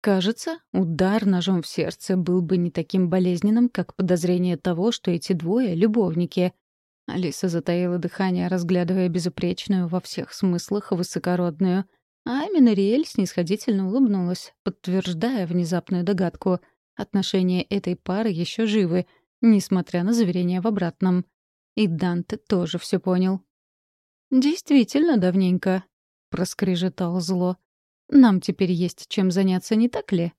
Кажется, удар ножом в сердце был бы не таким болезненным, как подозрение того, что эти двое — любовники. Алиса затаила дыхание, разглядывая безупречную во всех смыслах высокородную. А Минариэль снисходительно улыбнулась, подтверждая внезапную догадку. Отношения этой пары еще живы, несмотря на заверения в обратном. И Данте тоже все понял. «Действительно давненько», — проскрежетал зло. «Нам теперь есть чем заняться, не так ли?»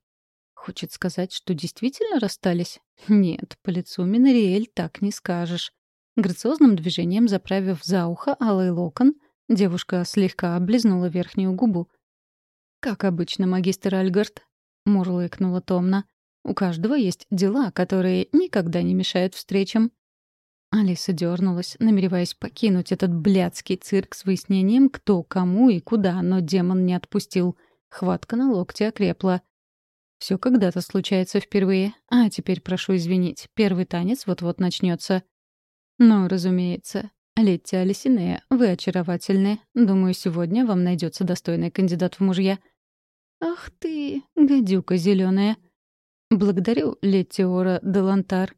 Хочет сказать, что действительно расстались? Нет, по лицу Минариэль так не скажешь. Грациозным движением заправив за ухо алый локон, девушка слегка облизнула верхнюю губу. «Как обычно, магистр Альгард», — мурлыкнула томно. «У каждого есть дела, которые никогда не мешают встречам». Алиса дернулась, намереваясь покинуть этот блядский цирк с выяснением, кто, кому и куда, но демон не отпустил. Хватка на локте окрепла. Все когда-то случается впервые. А теперь прошу извинить, первый танец вот-вот начнется. «Ну, разумеется. Летти Алисинея, вы очаровательны. Думаю, сегодня вам найдется достойный кандидат в мужья». «Ах ты, гадюка зеленая. «Благодарю, Леттиора Делантар».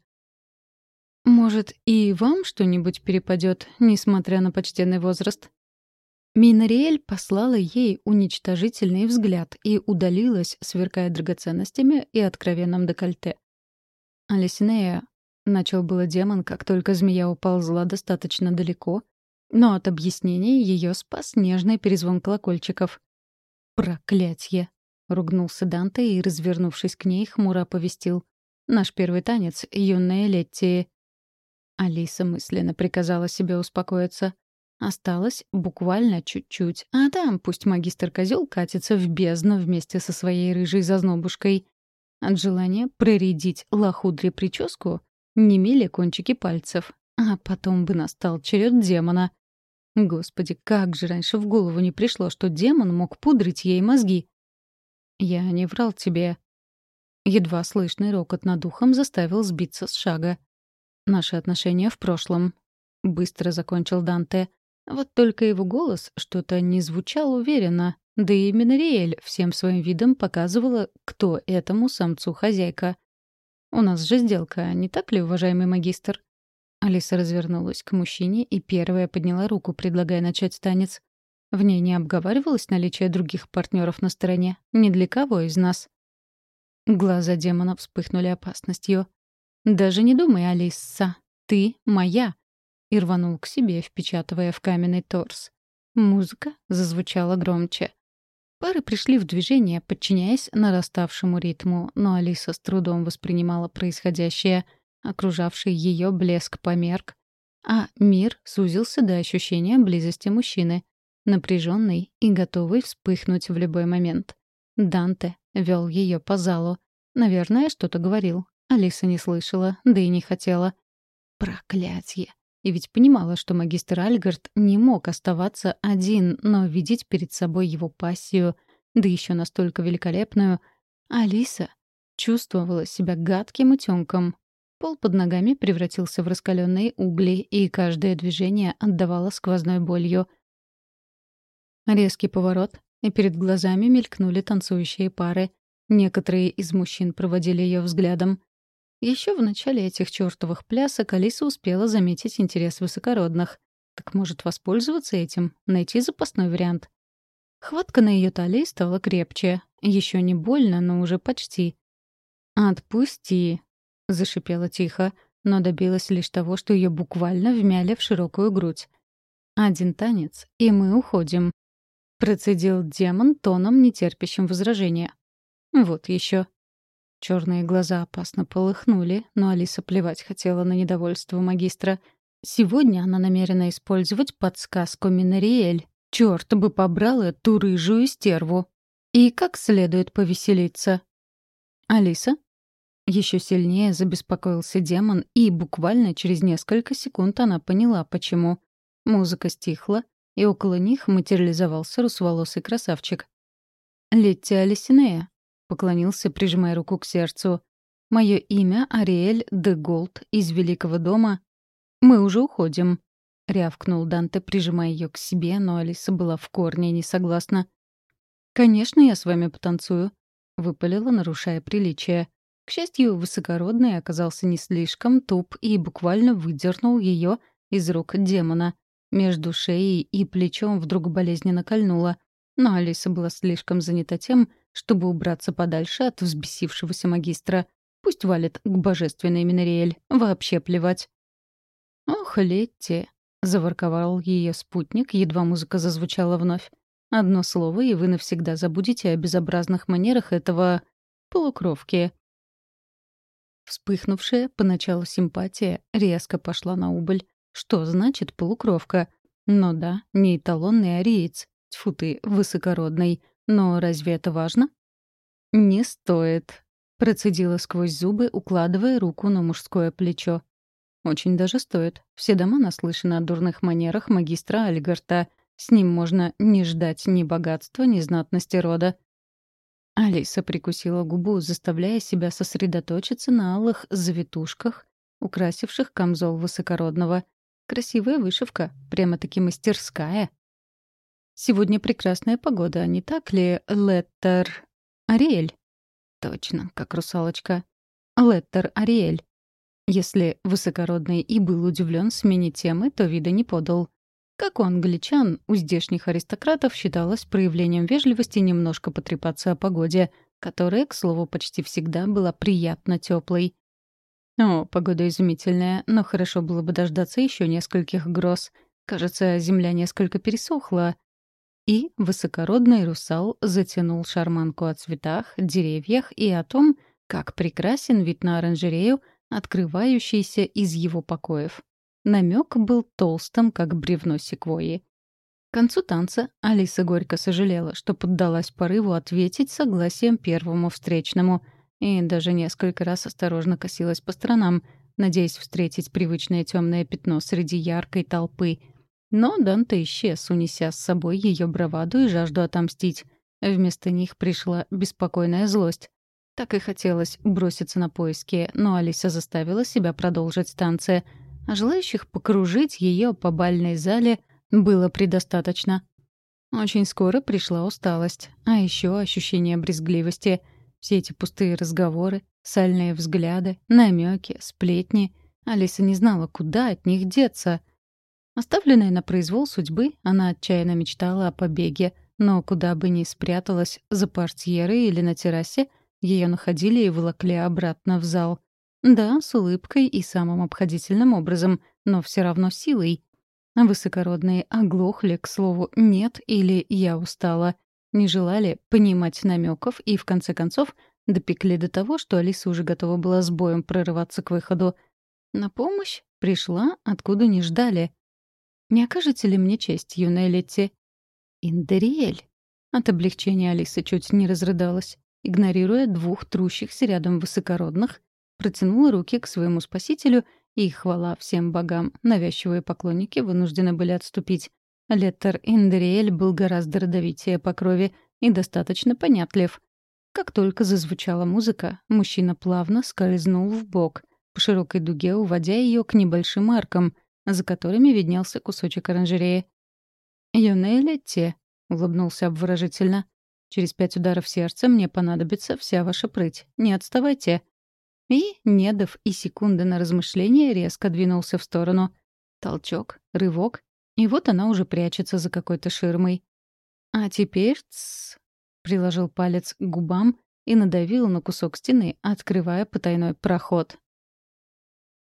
«Может, и вам что-нибудь перепадет, несмотря на почтенный возраст?» Минариэль послала ей уничтожительный взгляд и удалилась, сверкая драгоценностями и откровенным декольте. Алисинея Начал было демон, как только змея уползла достаточно далеко, но от объяснений ее спас нежный перезвон колокольчиков. «Проклятье!» — ругнулся Данте и, развернувшись к ней, хмуро оповестил. «Наш первый танец, юная Летти». Алиса мысленно приказала себе успокоиться. Осталось буквально чуть-чуть, а там пусть магистр козел катится в бездну вместе со своей рыжей зазнобушкой. От желания проредить лохудре прическу немели кончики пальцев. А потом бы настал черед демона. Господи, как же раньше в голову не пришло, что демон мог пудрить ей мозги. «Я не врал тебе». Едва слышный рокот над ухом заставил сбиться с шага. «Наши отношения в прошлом». Быстро закончил Данте. Вот только его голос что-то не звучал уверенно, да и Минариэль всем своим видом показывала, кто этому самцу хозяйка. У нас же сделка, не так ли, уважаемый магистр?» Алиса развернулась к мужчине и первая подняла руку, предлагая начать танец. В ней не обговаривалось наличие других партнеров на стороне. Ни для кого из нас. Глаза демона вспыхнули опасностью. «Даже не думай, Алиса. Ты моя!» И рванул к себе, впечатывая в каменный торс. Музыка зазвучала громче. Пары пришли в движение, подчиняясь нараставшему ритму, но Алиса с трудом воспринимала происходящее. Окружавший ее блеск померк, а мир сузился до ощущения близости мужчины, напряженный и готовый вспыхнуть в любой момент. Данте вел ее по залу. Наверное, что-то говорил. Алиса не слышала, да и не хотела. Проклятье! И ведь понимала, что магистр Альгард не мог оставаться один, но видеть перед собой его пассию, да еще настолько великолепную, Алиса чувствовала себя гадким утенком. Пол под ногами превратился в раскаленные угли, и каждое движение отдавало сквозной болью. Резкий поворот, и перед глазами мелькнули танцующие пары. Некоторые из мужчин проводили ее взглядом. Еще в начале этих чертовых плясок Алиса успела заметить интерес высокородных. Так может воспользоваться этим, найти запасной вариант. Хватка на ее талии стала крепче. Еще не больно, но уже почти. «Отпусти», — зашипела тихо, но добилась лишь того, что ее буквально вмяли в широкую грудь. «Один танец, и мы уходим», — процедил демон тоном, нетерпящим возражения. «Вот еще. Черные глаза опасно полыхнули, но Алиса плевать хотела на недовольство магистра. Сегодня она намерена использовать подсказку Минариэль. Черт бы побрал эту рыжую стерву. И как следует повеселиться. «Алиса?» Еще сильнее забеспокоился демон, и буквально через несколько секунд она поняла, почему. Музыка стихла, и около них материализовался русволосый красавчик. «Летти Алисинея», поклонился, прижимая руку к сердцу. «Мое имя Ариэль де Голд из Великого дома. Мы уже уходим», — рявкнул Данте, прижимая ее к себе, но Алиса была в корне не согласна. «Конечно, я с вами потанцую». — выпалила, нарушая приличие. К счастью, высокородный оказался не слишком туп и буквально выдернул ее из рук демона. Между шеей и плечом вдруг болезненно кольнуло. Но Алиса была слишком занята тем, чтобы убраться подальше от взбесившегося магистра. Пусть валит к божественной Минериэль. Вообще плевать. «Ох, Летти!» — заворковал ее спутник, едва музыка зазвучала вновь. «Одно слово, и вы навсегда забудете о безобразных манерах этого... полукровки». Вспыхнувшая поначалу симпатия резко пошла на убыль. Что значит полукровка? Ну да, не эталонный ариец. Тьфу ты, высокородный. Но разве это важно? «Не стоит», — процедила сквозь зубы, укладывая руку на мужское плечо. «Очень даже стоит. Все дома наслышаны о дурных манерах магистра Альгарта. С ним можно не ждать ни богатства, ни знатности рода». Алиса прикусила губу, заставляя себя сосредоточиться на алых завитушках, украсивших камзол высокородного. Красивая вышивка, прямо-таки мастерская. Сегодня прекрасная погода, не так ли, Леттер Ариэль? Точно, как русалочка. Леттер Ариэль. Если высокородный и был удивлен смене темы, то вида не подал. Как у англичан, у здешних аристократов считалось проявлением вежливости немножко потрепаться о погоде, которая, к слову, почти всегда была приятно теплой. О, погода изумительная, но хорошо было бы дождаться еще нескольких гроз. Кажется, земля несколько пересохла. И высокородный русал затянул шарманку о цветах, деревьях и о том, как прекрасен вид на оранжерею, открывающийся из его покоев. Намек был толстым, как бревно секвойи. К концу танца Алиса горько сожалела, что поддалась порыву ответить согласием первому встречному — и даже несколько раз осторожно косилась по сторонам, надеясь встретить привычное темное пятно среди яркой толпы. Но Данте исчез, унеся с собой ее браваду и жажду отомстить. Вместо них пришла беспокойная злость. Так и хотелось броситься на поиски, но Алиса заставила себя продолжить танцы. А желающих покружить ее по бальной зале было предостаточно. Очень скоро пришла усталость, а еще ощущение брезгливости — все эти пустые разговоры, сальные взгляды, намеки, сплетни. Алиса не знала, куда от них деться. Оставленная на произвол судьбы, она отчаянно мечтала о побеге, но куда бы ни спряталась, за портьерой или на террасе, ее находили и волокли обратно в зал. Да, с улыбкой и самым обходительным образом, но все равно силой. Высокородные оглохли, к слову, «нет» или «я устала», не желали понимать намеков и, в конце концов, допекли до того, что Алиса уже готова была с боем прорываться к выходу. На помощь пришла, откуда не ждали. «Не окажете ли мне честь, юная Летти?» «Индериэль». От облегчения Алиса чуть не разрыдалась. Игнорируя двух трущихся рядом высокородных, протянула руки к своему спасителю, и, хвала всем богам, навязчивые поклонники вынуждены были отступить. Леттер Индериэль был гораздо родовитее по крови и достаточно понятлив. Как только зазвучала музыка, мужчина плавно скользнул в бок, по широкой дуге уводя ее к небольшим аркам, за которыми виднелся кусочек оранжереи. «Юная Летти», — улыбнулся обворожительно, — «через пять ударов сердца мне понадобится вся ваша прыть. Не отставайте». И, не дав и секунды на размышление, резко двинулся в сторону. Толчок, рывок, и вот она уже прячется за какой-то ширмой. А теперь тс, приложил палец к губам и надавил на кусок стены, открывая потайной проход.